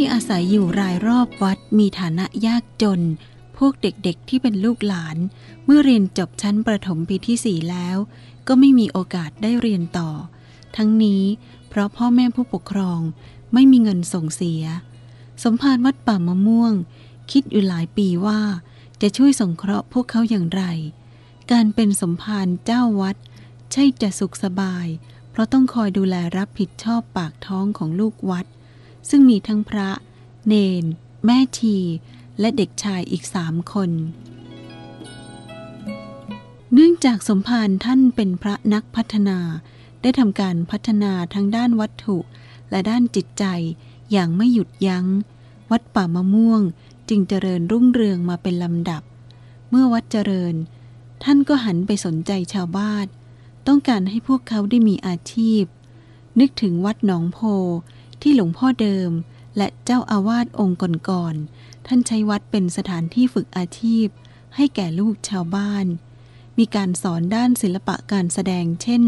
ที่อาศัยอยู่รายรอบวัดมีฐานะยากจน พวกเด็กๆที่เป็นลูกหลาน เมื่อเรียนจบชั้นประถมปีที่สี่แล้ว ก็ไม่มีโอกาสได้เรียนต่อ ทั้งนี้เพราะพ่อแม่ผู้ปกครองไม่มีเงินส่งเสีย สมภารวัดป่ามะม่วง คิดอยู่หลายปีว่าจะช่วยสงเคราะห์พวกเขาอย่างไร การเป็นสมภารเจ้าวัด ใช่จะสุขสบาย เพราะต้องคอยดูแลรับผิดชอบปากท้องของลูกวัด ซึ่งมีทั้งพระ เนน แม่ชี และเด็กชายอีกสามคน เนื่องจากสมภารท่านเป็นพระนักพัฒนา ได้ทำการพัฒนาทั้งด้านวัตถุและด้านจิตใจอย่างไม่หยุดยัง้ง วัดป่ามะม่วงจึงเจริญรุ่งเรืองมาเป็นลำดับ เมื่อวัดเจริญ ท่านก็หันไปสนใจชาวบ้าน ต้องการให้พวกเขาได้มีอาชีพ นึกถึงวัดหนองโพ ที่หลวงพ่อเดิมและเจ้าอาวาสองค์ก่อนๆท่านใช้วัดเป็นสถานที่ฝึกอาชีพ ให้แก่ลูกชาวบ้าน มีการสอนด้านศิลปะการแสดง เช่น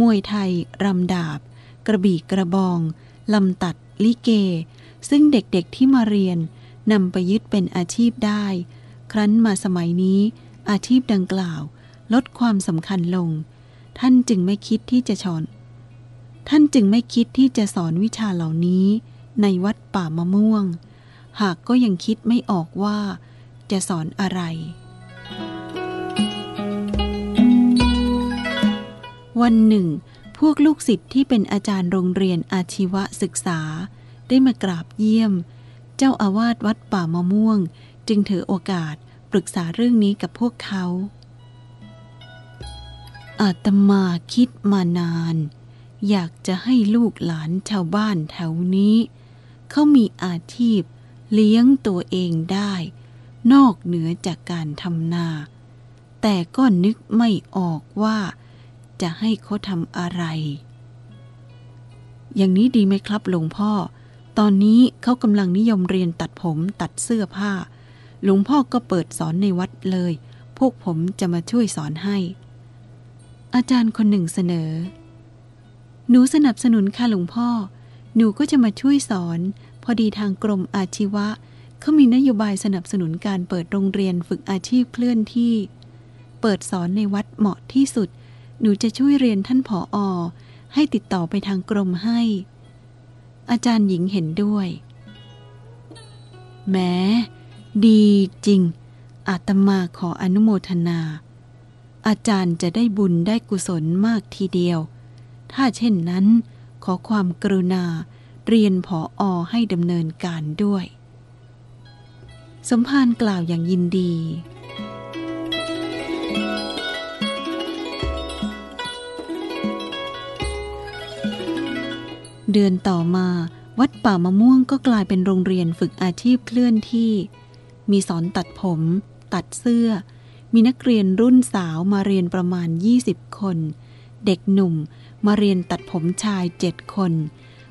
มวยไทย รำดาบ กระบี่กระบอง ลำตัด ลิเก ซึ่งเด็กๆที่มาเรียนนำไปยึดเป็นอาชีพได้ ครั้นมาสมัยนี้ อาชีพดังกล่าว ลดความสำคัญลง ท่านจึงไม่คิดที่จะสอน ท่านจึงไม่คิดที่จะสอนวิชาเหล่านี้ในวัดป่ามะม่วง หากก็ยังคิดไม่ออกว่าจะสอนอะไร วันหนึ่ง พวกลูกศิษย์ที่เป็นอาจารย์โรงเรียนอาชีวศึกษา ได้มากราบเยี่ยม เจ้าอาวาสวัดป่ามะม่วง จึงถือโอกาสปรึกษาเรื่องนี้กับพวกเขา อาตมาคิดมานาน อยากจะให้ลูกหลานชาวบ้านแถวนี้ เขามีอาชีพเลี้ยงตัวเองได้ นอกเหนือจากการทำนา แต่ก็นึกไม่ออกว่า จะให้เขาทำอะไร อย่างนี้ดีไหมครับหลวงพ่อ ตอนนี้เขากำลังนิยมเรียนตัดผมตัดเสื้อผ้า หลวงพ่อก็เปิดสอนในวัดเลย พวกผมจะมาช่วยสอนให้ อาจารย์คนหนึ่งเสนอ หนูสนับสนุนค่ะหลวงพ่อ หนูก็จะมาช่วยสอน พอดีทางกรมอาชีวะเขามีนโยบายสนับสนุนการเปิดโรงเรียนฝึกอาชีพเคลื่อนที่ เปิดสอนในวัดเหมาะที่สุด หนูจะช่วยเรียนท่านผออให้ติดต่อไปทางกรมให้ อาจารย์หญิงเห็นด้วย แม้ดีจริง อาตมาขออนุโมทนา อาจารย์จะได้บุญได้กุศลมากทีเดียว ถ้าเช่นนั้น ขอความกรุณาเรียนผออให้ดำเนินการด้วย สมภารกล่าวอย่างยินดีเดือนต่อมาวัดป่ามะม่วงก็กลายเป็นโรงเรียนฝึกอาชีพเคลื่อนที่ มีสอนตัดผม ตัดเสื้อ มีนักเรียนรุ่นสาวมาเรียนประมาณ 20 คน เด็กหนุ่ม มาเรียนตัดผมชายเจ็ดคน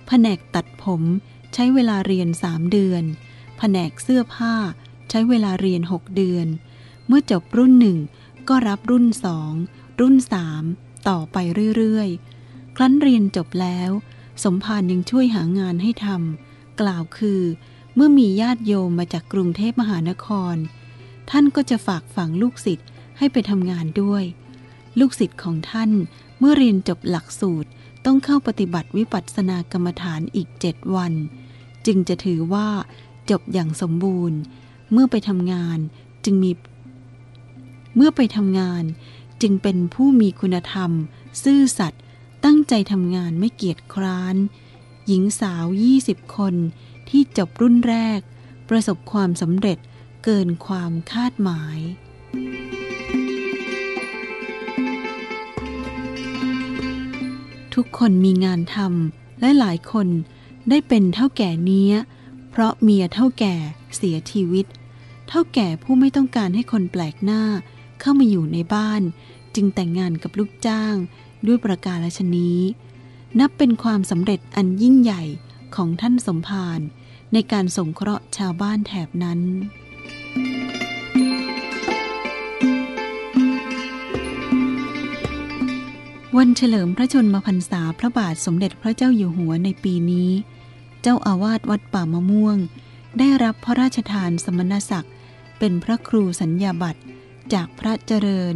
แผนกตัดผมใช้เวลาเรียนสามเดือนแผนกเสื้อผ้าใช้เวลาเรียนหกเดือน เมื่อจบรุ่นหนึ่งก็รับรุ่นสองรุ่นสามต่อไปเรื่อยๆ ครั้นเรียนจบแล้ว สมภารยังช่วยหางานให้ทำกล่าวคือ เมื่อมีญาติโยมมาจากกรุงเทพมหานคร ท่านก็จะฝากฝังลูกศิษย์ให้ไปทำงานด้วย ลูกศิษย์ของท่าน เมื่อเรียนจบหลักสูตรต้องเข้าปฏิบัติวิปัสสนากรรมฐานอีกเจ็ดวัน จึงจะถือว่าจบอย่างสมบูรณ์ เมื่อไปทำงานจึงมี เมื่อไปทำงานจึงเป็นผู้มีคุณธรรม ซื่อสัตย์ตั้งใจทำงานไม่เกียจคร้าน หญิงสาว 20 คนที่จบรุ่นแรก ประสบความสำเร็จเกินความคาดหมาย ทุกคนมีงานทำและหลายคนได้เป็นเท่าแก่นี้เพราะเมียเท่าแก่เสียชีวิต เท่าแก่ผู้ไม่ต้องการให้คนแปลกหน้า เข้ามาอยู่ในบ้าน จึงแต่งงานกับลูกจ้างด้วยประการชนี้ นับเป็นความสำเร็จอันยิ่งใหญ่ของท่านสมภารในการสงเคราะห์ชาวบ้านแถบนั้น วันเฉลิมพระชนมพรรษาพระบาทสมเด็จพระเจ้าอยู่หัวในปีนี้ เจ้าอาวาสวัดป่ามะม่วง ได้รับพระราชทานสมณศักดิ์ เป็นพระครูสัญญาบัตรจากพระเจริญ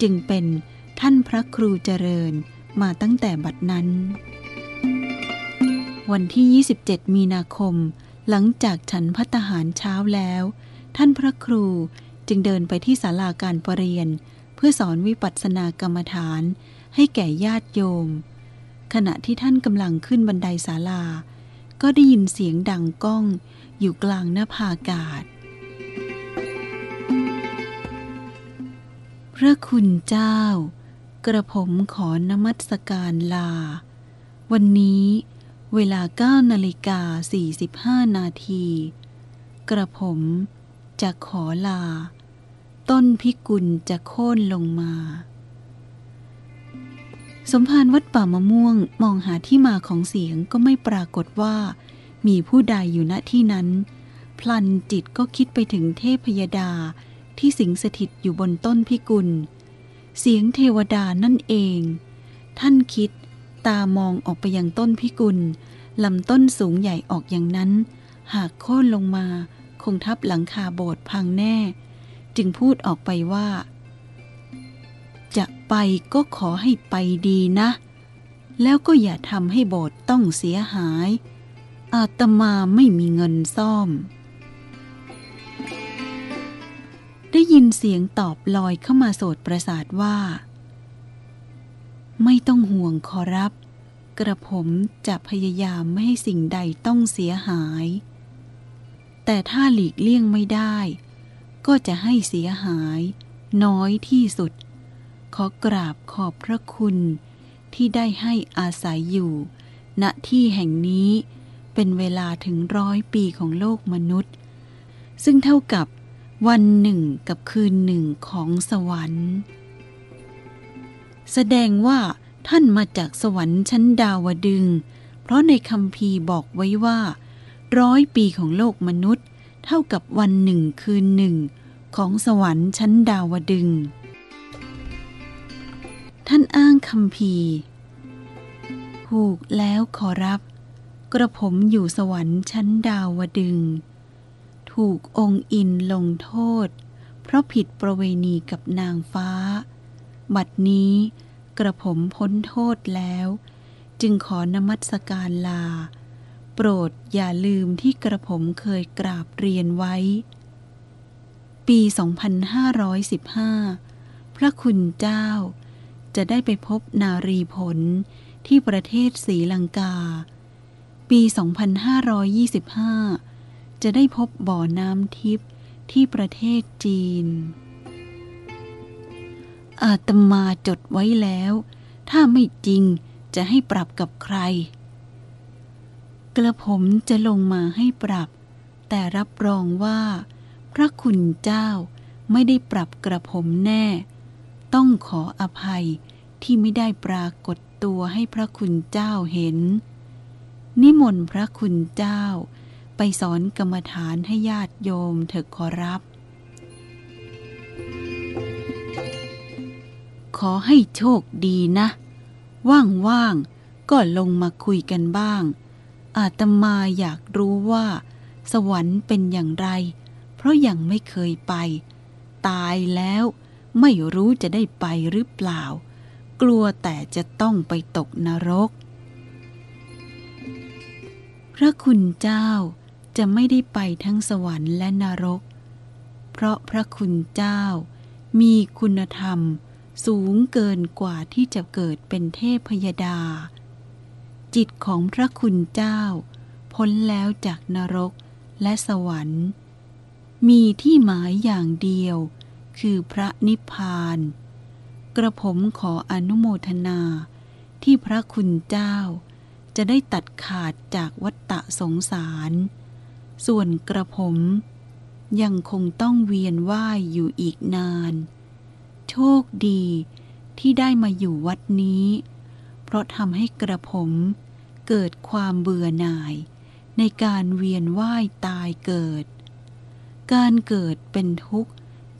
จึงเป็นท่านพระครูเจริญมาตั้งแต่บัดนั้น วันที่ 27 มีนาคม หลังจากฉันพัตหารเช้าแล้ว ท่านพระครูจึงเดินไปที่ศาลาการประเรียน เพื่อสอนวิปัสสนากรรมฐาน ให้แก่ญาติโยม ขณะที่ท่านกำลังขึ้นบันไดศาลา ก็ได้ยินเสียงดังก้องอยู่กลางหน้าผากาศ พระคุณเจ้า กระผมขอนมัสการลา วันนี้เวลา9นาฬิกา45 นาที กระผมจะขอลา ต้นพิกุลจะโค่นลงมา สมภารวัดป่ามะม่วงมองหาที่มาของเสียงก็ไม่ปรากฏว่า มีผู้ใดอยู่ณที่นั้น พลันจิตก็คิดไปถึงเทพยดาที่สิงสถิตอยู่บนต้นพิกุล เสียงเทวดานั่นเอง ท่านคิดตามองออกไปยังต้นพิกุลลำต้นสูงใหญ่ออกอย่างนั้น หากโค่นลงมา คงทับหลังคาโบสถ์พังแน่ จึงพูดออกไปว่า ไปก็ขอให้ไปดีนะ แล้วก็อย่าทำให้โบสถ์ต้องเสียหาย อาตมาไม่มีเงินซ่อม ได้ยินเสียงตอบลอยเข้ามาโสดประสาทว่า ไม่ต้องห่วงขอรับ กระผมจะพยายามไม่ให้สิ่งใดต้องเสียหาย แต่ถ้าหลีกเลี่ยงไม่ได้ ก็จะให้เสียหาย น้อยที่สุด ขอกราบขอบพระคุณ ที่ได้ให้อาศัยอยู่ ณที่แห่งนี้เป็นเวลาถึงร้อยปีของโลกมนุษย์ ซึ่งเท่ากับวันหนึ่งกับคืนหนึ่งของสวรรค์ แสดงว่าท่านมาจากสวรรค์ชั้นดาวดึง เพราะในคำพีบอกไว้ว่าร้อยปีของโลกมนุษย์ เท่ากับวันหนึ่งคืนหนึ่งของสวรรค์ชั้นดาวดึง ท่านอ้างคำพีร์ถูกแล้วขอรับ กระผมอยู่สวรรค์ชั้นดาวดึง ถูกองค์อินลงโทษ เพราะผิดประเวณีกับนางฟ้า บัดนี้กระผมพ้นโทษแล้ว จึงขอนมัสการลา โปรดอย่าลืมที่กระผมเคยกราบเรียนไว้ ปี 2515 พระคุณเจ้า จะได้ไปพบนารีผลที่ประเทศศรีลังกา ปี 2525 จะได้พบบ่อน้ำทิพย์ที่ประเทศจีน อาตมาจดไว้แล้ว ถ้าไม่จริงจะให้ปรับกับใคร กระผมจะลงมาให้ปรับ แต่รับรองว่า พระคุณเจ้าไม่ได้ปรับกระผมแน่ ต้องขออภัยที่ไม่ได้ปรากฏตัวให้พระคุณเจ้าเห็น นิมนต์พระคุณเจ้า ไปสอนกรรมฐานให้ญาติโยมเถอะขอรับ ขอให้โชคดีนะ ว่างๆก็ลงมาคุยกันบ้าง อาตมาอยากรู้ว่า สวรรค์เป็นอย่างไร เพราะยังไม่เคยไป ตายแล้ว ไม่รู้จะได้ไปหรือเปล่า กลัวแต่จะต้องไปตกนรก พระคุณเจ้าจะไม่ได้ไปทั้งสวรรค์และนรก เพราะพระคุณเจ้ามีคุณธรรมสูงเกินกว่าที่จะเกิดเป็นเทพยดา จิตของพระคุณเจ้า พ้นแล้วจากนรกและสวรรค์ มีที่หมายอย่างเดียว คือพระนิพพาน กระผมขออนุโมทนาที่พระคุณเจ้า จะได้ตัดขาดจากวัฏฏะสงสาร ส่วนกระผมยังคงต้องเวียนว่ายอยู่อีกนาน โชคดีที่ได้มาอยู่วัดนี้ เพราะทำให้กระผมเกิดความเบื่อหน่าย ในการเวียนว่ายตายเกิด การเกิดเป็นทุกข์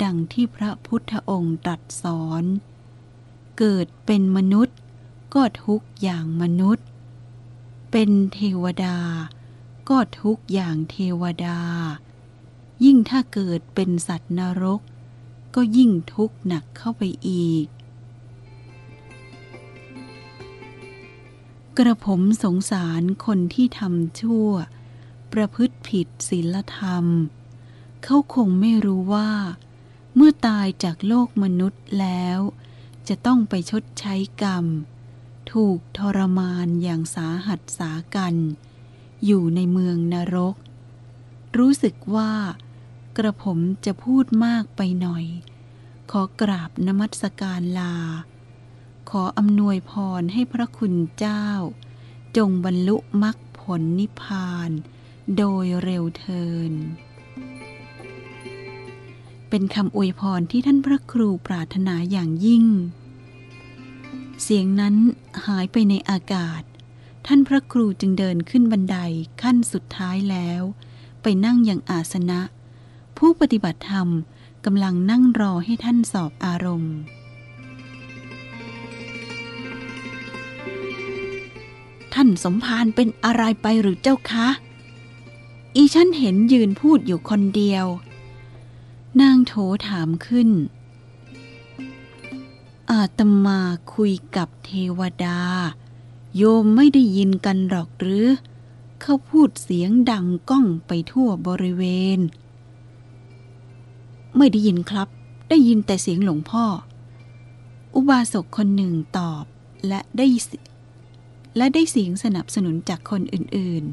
ดังที่พระพุทธองค์ตรัสสอน เกิดเป็นมนุษย์ก็ทุกข์อย่างมนุษย์ เป็นเทวดา ก็ทุกอย่างเทวดา ยิ่งถ้าเกิดเป็นสัตว์นรก ก็ยิ่งทุกข์หนักเข้าไปอีก กระผมสงสารคนที่ทำชั่ว ประพฤติผิดศีลธรรม เขาคงไม่รู้ว่า เมื่อตายจากโลกมนุษย์แล้ว จะต้องไปชดใช้กรรม ถูกทรมานอย่างสาหัสสากัน อยู่ในเมืองนรก รู้สึกว่ากระผมจะพูดมากไปหน่อย ขอกราบนมัสการลา ขออำนวยพรให้พระคุณเจ้า จงบรรลุมรรคผลนิพพาน โดยเร็วเทิน เป็นคำอวยพรที่ท่านพระครูปรารถนาอย่างยิ่ง เสียงนั้นหายไปในอากาศ ท่านพระครูจึงเดินขึ้นบันไดขั้นสุดท้ายแล้ว ไปนั่งอย่างอาสนะ ผู้ปฏิบัติธรรมกำลังนั่งรอให้ท่านสอบอารมณ์ ท่านสมภารเป็นอะไรไปหรือเจ้าคะ อีฉันเห็นยืนพูดอยู่คนเดียว นางโถถามขึ้น อาตมาคุยกับเทวดา โยมไม่ได้ยินกันหรอกหรือ เขาพูดเสียงดังก้องไปทั่วบริเวณ ไม่ได้ยินครับ ได้ยินแต่เสียงหลวงพ่อ อุบาสกคนหนึ่งตอบและได้และได้เสียงสนับสนุนจากคนอื่น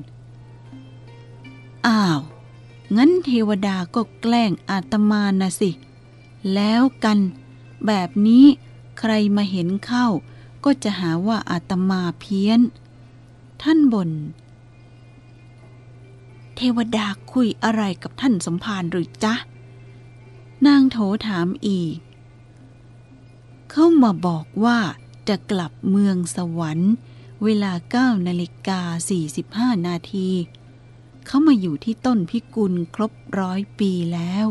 ๆ อ้าว งั้นเทวดาก็แกล้งอาตมานะสิ แล้วกัน แบบนี้ใครมาเห็นเข้า ก็จะหาว่าอาตมาเพี้ยน ท่านบน่นเทวดาคุยอะไรกับท่านสมภารหรือจ๊ะ นางโถถามอีก เข้ามาบอกว่าจะกลับเมืองสวรรค์ เวลา9นาฬิกา45 นาที เขามาอยู่ที่ต้นพิกุลครบร้อยปีแล้ว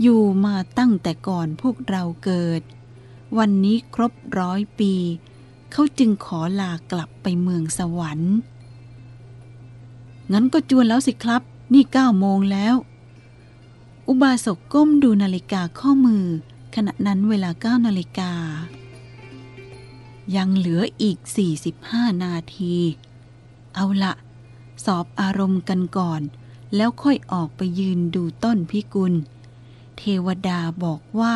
อยู่มาตั้งแต่ก่อนพวกเราเกิด วันนี้ครบร้อยปี เขาจึงขอลากลับไปเมืองสวรรค์ งั้นก็จวนแล้วสิครับ นี่เก้าโมงแล้ว อุบาสกก้มดูนาฬิกาข้อมือ ขณะนั้นเวลาเก้านาฬิกา ยังเหลืออีก 45 นาที เอาละ สอบอารมณ์กันก่อน แล้วค่อยออกไปยืนดูต้นพิกุล เทวดาบอกว่า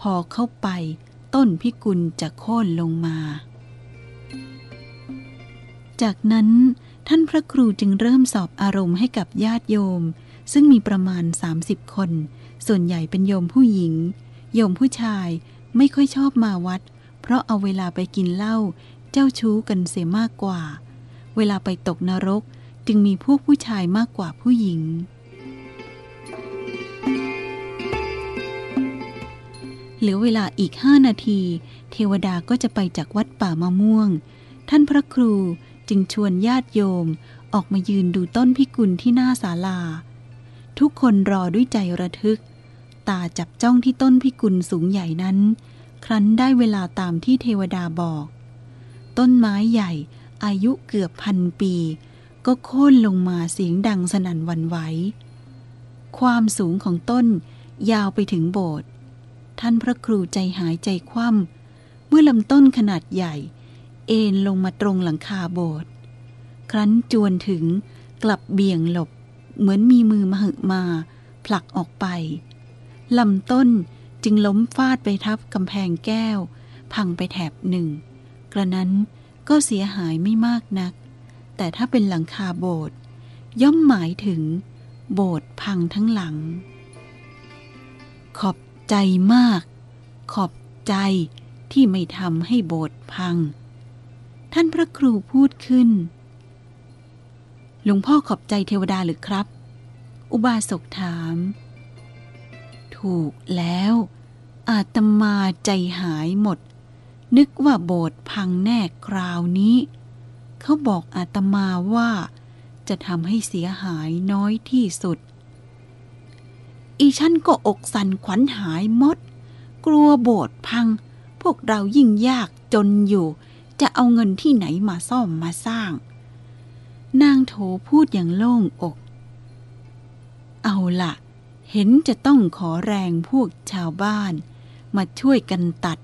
พอเข้าไปต้นพิกุลจะโค่นลงมา จากนั้นท่านพระครูจึงเริ่มสอบอารมณ์ให้กับญาติโยม ซึ่งมีประมาณ 30 คน ส่วนใหญ่เป็นโยมผู้หญิง โยมผู้ชายไม่ค่อยชอบมาวัด เพราะเอาเวลาไปกินเหล้าเจ้าชู้กันเสียมากกว่า เวลาไปตกนรก จึงมีพวกผู้ชายมากกว่าผู้หญิง เหลือเวลาอีกห้านาที เทวดาก็จะไปจากวัดป่ามะม่วง ท่านพระครูจึงชวนญาติโยมออกมายืนดูต้นพิกุลที่หน้าศาลา ทุกคนรอด้วยใจระทึก ตาจับจ้องที่ต้นพิกุลสูงใหญ่นั้น ครั้นได้เวลาตามที่เทวดาบอก ต้นไม้ใหญ่อายุเกือบพันปี ก็โค่นลงมาเสียงดังสนั่นวันไหว ความสูงของต้นยาวไปถึงโบสถ์ ท่านพระครูใจหายใจคว่ำเมื่อลำต้นขนาดใหญ่ เอ็นลงมาตรงหลังคาโบสถ์ ครั้นจวนถึงกลับเบี่ยงหลบ เหมือนมีมือมาหึมาผลักออกไป ลำต้นจึงล้มฟาดไปทับกำแพงแก้ว พังไปแถบหนึ่ง กระนั้นก็เสียหายไม่มากนัก แต่ถ้าเป็นหลังคาโบสถ์ย่อมหมายถึง โบสถ์พังทั้งหลัง ขอบใจมาก ขอบใจที่ไม่ทำให้โบสถ์พัง ท่านพระครูพูดขึ้น หลวงพ่อขอบใจเทวดาหรือครับ อุบาสกถาม ถูกแล้ว อาตมาใจหายหมด นึกว่าโบสถ์พังแน่คราวนี้ เขาบอกอาตมาว่า จะทำให้เสียหายน้อยที่สุด อีฉันก็อกสั่นขวัญหายหมด กลัวโบสถ์พัง พวกเรายิ่งยากจนอยู่ จะเอาเงินที่ไหนมาซ่อมมาสร้าง นางโถพูดอย่างโล่งอก เอาละเห็นจะต้องขอแรงพวกชาวบ้าน มาช่วยกันตัด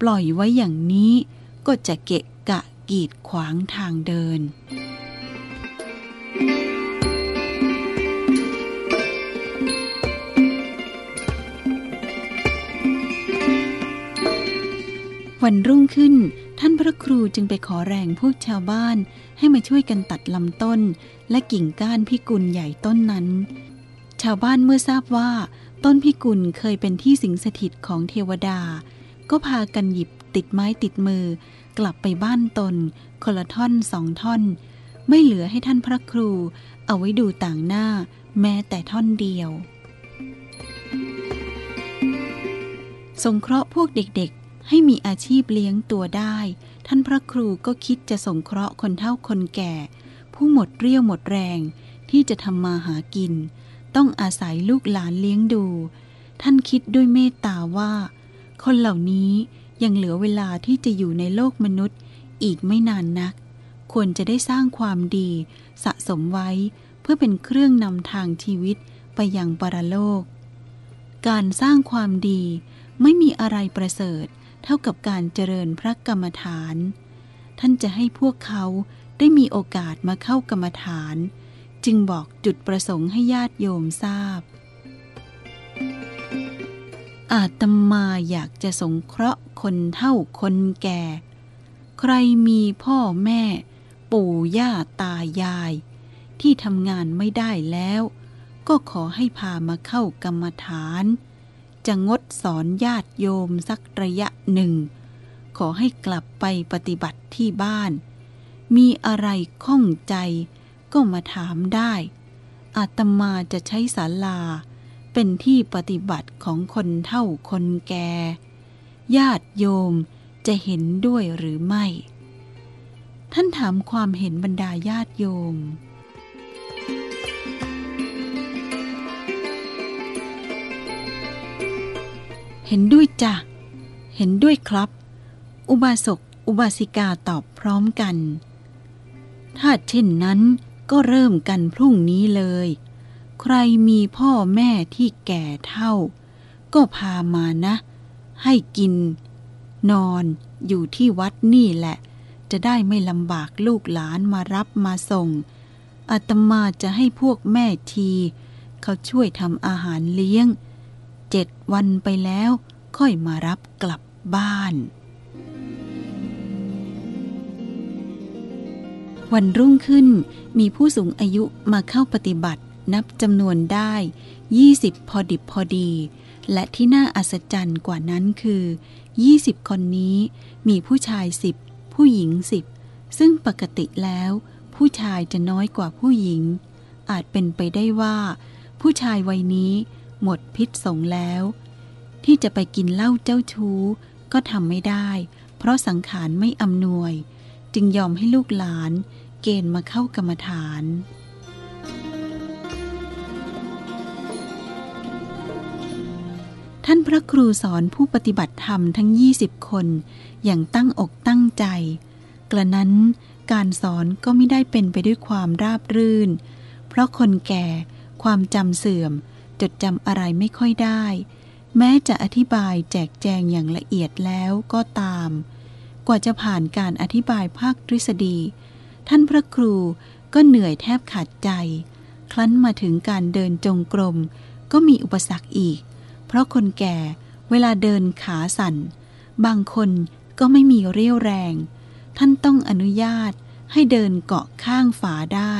ปล่อยไว้อย่างนี้ก็จะเกะ กีดขวางทางเดิน วันรุ่งขึ้นท่านพระครูจึงไปขอแรงพวกชาวบ้านให้มาช่วยกันตัดลำต้น และกิ่งก้านพิกุลใหญ่ต้นนั้น ชาวบ้านเมื่อทราบว่า ต้นพิกุลเคยเป็นที่สิงสถิตของเทวดา ก็พากันหยิบติดไม้ติดมือ กลับไปบ้านตน คนละท่อนสองท่อน ไม่เหลือให้ท่านพระครู เอาไว้ดูต่างหน้า แม้แต่ท่อนเดียว สงเคราะห์พวกเด็กๆ ให้มีอาชีพเลี้ยงตัวได้ ท่านพระครูก็คิดจะสงเคราะห์คนเฒ่าคนแก่ ผู้หมดเรี่ยวหมดแรง ที่จะทำมาหากิน ต้องอาศัยลูกหลานเลี้ยงดู ท่านคิดด้วยเมตตาว่า คนเหล่านี้ ยังเหลือเวลาที่จะอยู่ในโลกมนุษย์อีกไม่นานนัก ควรจะได้สร้างความดีสะสมไว้เพื่อเป็นเครื่องนำทางชีวิตไปยังปรโลก การสร้างความดีไม่มีอะไรประเสริฐเท่ากับการเจริญพระกรรมฐาน ท่านจะให้พวกเขาได้มีโอกาสมาเข้ากรรมฐาน จึงบอกจุดประสงค์ให้ญาติโยมทราบ อาตมาอยากจะสงเคราะห์คนเฒ่าคนแก่ ใครมีพ่อแม่ ปู่ย่าตายาย ที่ทำงานไม่ได้แล้ว ก็ขอให้พามาเข้ากรรมฐาน จะงดสอนญาติโยมสักระยะหนึ่ง ขอให้กลับไปปฏิบัติที่บ้าน มีอะไรข้องใจก็มาถามได้อาตมาจะใช้ศาลา เป็นที่ปฏิบัติของคนเฒ่าคนแก่ ญาติโยมจะเห็นด้วยหรือไม่ ท่านถามความเห็นบรรดาญาติโยม เห็นด้วยจ้ะ เห็นด้วยครับ อุบาสก อุบาสิกาตอบพร้อมกัน ถ้าเช่นนั้นก็เริ่มกันพรุ่งนี้เลย ใครมีพ่อแม่ที่แก่เท่า ก็พามานะ ให้กิน นอนอยู่ที่วัดนี่แหละ จะได้ไม่ลำบากลูกหลานมารับมาส่งอาตมาจะให้พวกแม่ที เขาช่วยทำอาหารเลี้ยง เจ็ดวันไปแล้วค่อยมารับกลับบ้าน วันรุ่งขึ้นมีผู้สูงอายุมาเข้าปฏิบัติ นับจำนวนได้ 20 พอดิบพอดี และที่น่าอัศจรรย์กว่านั้นคือ 20 คนนี้มีผู้ชาย 10 ผู้หญิง 10 ซึ่งปกติแล้ว ผู้ชายจะน้อยกว่าผู้หญิง อาจเป็นไปได้ว่า ผู้ชายวัยนี้หมดพิษสงแล้ว ที่จะไปกินเหล้าเจ้าชู้ก็ทำไม่ได้ เพราะสังขารไม่อำนวย จึงยอมให้ลูกหลานเกณฑ์มาเข้ากรรมฐาน ท่านพระครูสอนผู้ปฏิบัติธรรมทั้ง 20 คน อย่างตั้งอกตั้งใจ กระนั้นการสอนก็ไม่ได้เป็นไปด้วยความราบรื่น เพราะคนแก่ความจำเสื่อม จดจำอะไรไม่ค่อยได้ แม้จะอธิบายแจกแจงอย่างละเอียดแล้วก็ตาม กว่าจะผ่านการอธิบายภาคทฤษฎี ท่านพระครูก็เหนื่อยแทบขาดใจครั้นมาถึงการเดินจงกรม ก็มีอุปสรรคอีก เพราะคนแก่เวลาเดินขาสั่น บางคนก็ไม่มีเรี่ยวแรง ท่านต้องอนุญาตให้เดินเกาะข้างฝาได้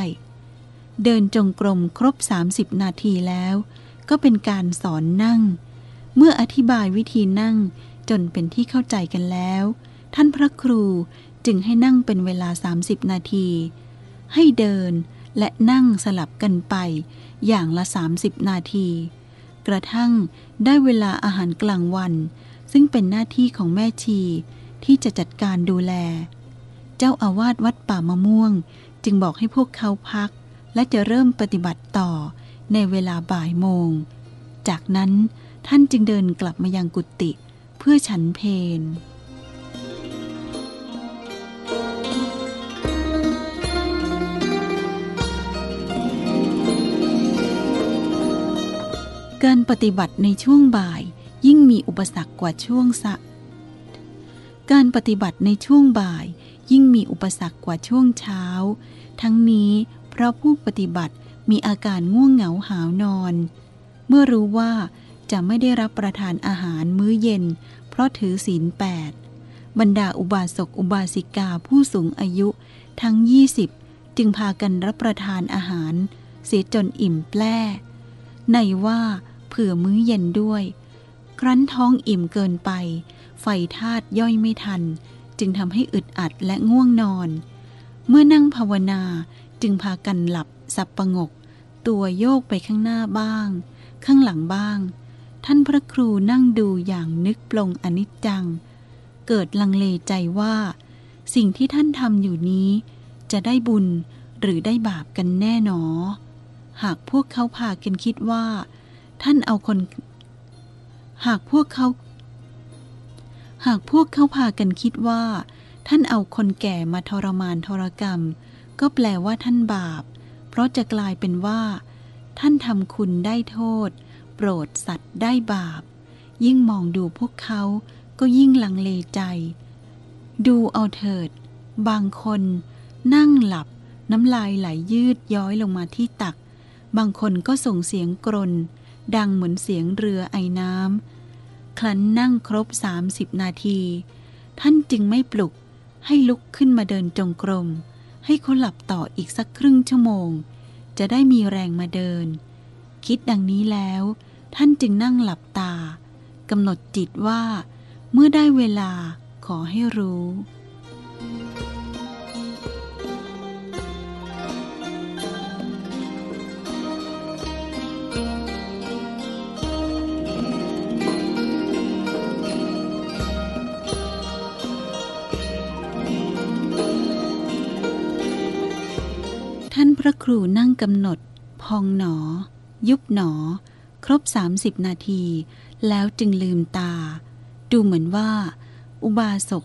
เดินจงกรมครบ 30 นาทีแล้ว ก็เป็นการสอนนั่ง เมื่ออธิบายวิธีนั่งจนเป็นที่เข้าใจกันแล้ว ท่านพระครูจึงให้นั่งเป็นเวลา 30 นาที ให้เดินและนั่งสลับกันไปอย่างละ 30 นาที กระทั่งได้เวลาอาหารกลางวัน ซึ่งเป็นหน้าที่ของแม่ชีที่จะจัดการดูแล เจ้าอาวาสวัดป่ามะม่วง จึงบอกให้พวกเขาพัก และจะเริ่มปฏิบัติต่อในเวลาบ่ายโมง จากนั้นท่านจึงเดินกลับมายังกุฏิเพื่อฉันเพน การปฏิบัติในช่วงบ่าย ยิ่งมีอุปสรรคกว่าช่วงสะ การปฏิบัติในช่วงบ่าย ยิ่งมีอุปสรรคกว่าช่วงเช้า ทั้งนี้เพราะผู้ปฏิบัติมีอาการง่วงเหงาหาวนอน เมื่อรู้ว่าจะไม่ได้รับประทานอาหารมื้อเย็น เพราะถือศีลแปดบรรดาอุบาสกอุบาสิกาผู้สูงอายุทั้ง 20 จึงพากันรับประทานอาหาร เสียจนอิ่มแปร่ในว่า ผื่อมื้อเย็นด้วย ครั้นท้องอิ่มเกินไป ไฟธาตุย่อยไม่ทัน จึงทำให้อึดอัดและง่วงนอน เมื่อนั่งภาวนาจึงพากันหลับสับประงก ตัวโยกไปข้างหน้าบ้าง ข้างหลังบ้าง ท่านพระครูนั่งดูอย่างนึกปลงอนิจจัง เกิดลังเลใจว่า สิ่งที่ท่านทำอยู่นี้ จะได้บุญหรือได้บาปกันแน่หนอ หากพวกเขาพากันคิดว่า ท่านเอาคน หากพวกเขา หากพวกเขาพากันคิดว่า ท่านเอาคนแก่มาทรมานทรกรรม ก็แปลว่าท่านบาป เพราะจะกลายเป็นว่า ท่านทำคุณได้โทษ โปรดสัตว์ได้บาป ยิ่งมองดูพวกเขาก็ยิ่งลังเลใจ ดูเอาเถิด บางคน นั่งหลับ น้ำลายไหลยืดย้อยลงมาที่ตัก บางคนก็ส่งเสียงกรน ดังเหมือนเสียงเรือไอน้ำคลั้นนั่งครบ30นาที ท่านจึงไม่ปลุกให้ลุกขึ้นมาเดินจงกรม ให้เขาหลับต่ออีกสักครึ่งชั่วโมง จะได้มีแรงมาเดิน คิดดังนี้แล้ว ท่านจึงนั่งหลับตากำหนดจิตว่า เมื่อได้เวลาขอให้รู้ พระครูนั่งกำหนด พองหนอ ยุบหนอ ครบ 30 นาที แล้วจึงลืมตา ดูเหมือนว่า อุบาสก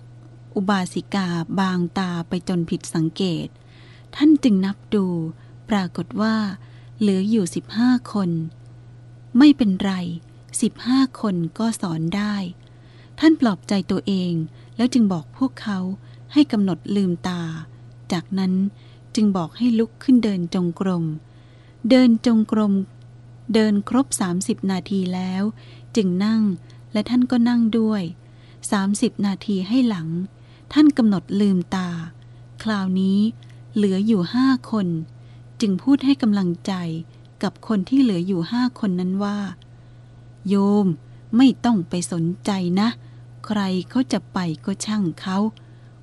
อุบาสิกาบางตาไปจนผิดสังเกต ท่านจึงนับดู ปรากฏว่า เหลืออยู่ 15 คน ไม่เป็นไร 15 คนก็สอนได้ ท่านปลอบใจตัวเอง แล้วจึงบอกพวกเขาให้กำหนดลืมตา จากนั้น จึงบอกให้ลุกขึ้นเดินจงกรม เดินจงกรม เดินครบ 30 นาทีแล้ว จึงนั่งและท่านก็นั่งด้วย 30 นาทีให้หลัง ท่านกำหนดลืมตา คราวนี้เหลืออยู่ห้าคน จึงพูดให้กำลังใจกับคนที่เหลืออยู่ห้าคนนั้นว่า โยมไม่ต้องไปสนใจนะ ใครเขาจะไปก็ช่างเขา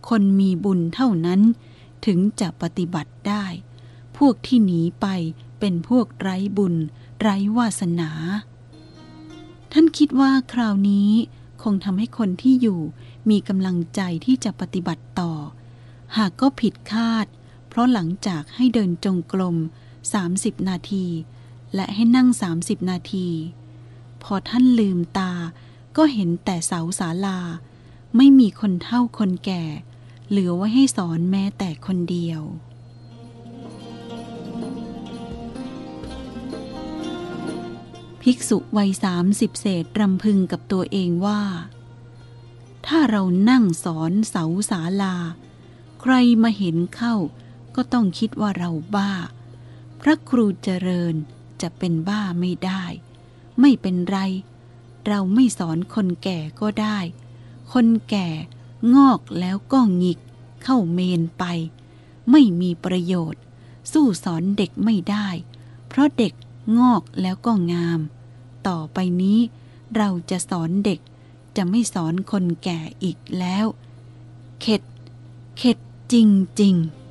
คนมีบุญเท่านั้น ถึงจะปฏิบัติได้ พวกที่หนีไปเป็นพวกไร้บุญ ไร้วาสนา ท่านคิดว่าคราวนี้คงทำให้คนที่อยู่มีกำลังใจที่จะปฏิบัติต่อ หากก็ผิดคาด เพราะหลังจากให้เดินจงกรม30 นาที และให้นั่ง 30 นาที พอท่านลืมตาก็เห็นแต่เสาศาลา ไม่มีคนเฒ่าคนแก่ เหลือไว้ให้สอนแม้แต่คนเดียว ภิกษุวัยสามสิบเศษรำพึงกับตัวเองว่า ถ้าเรานั่งสอนเสาศาลา ใครมาเห็นเข้าก็ต้องคิดว่าเราบ้า พระครูเจริญจะเป็นบ้าไม่ได้ ไม่เป็นไร เราไม่สอนคนแก่ก็ได้ คนแก่ งอกแล้วก็หงิก เข้าเมนไป ไม่มีประโยชน์ สู้สอนเด็กไม่ได้ เพราะเด็กงอกแล้วก็งาม ต่อไปนี้เราจะสอนเด็กจะไม่สอนคนแก่อีกแล้ว เข็ด เข็ดจริงๆ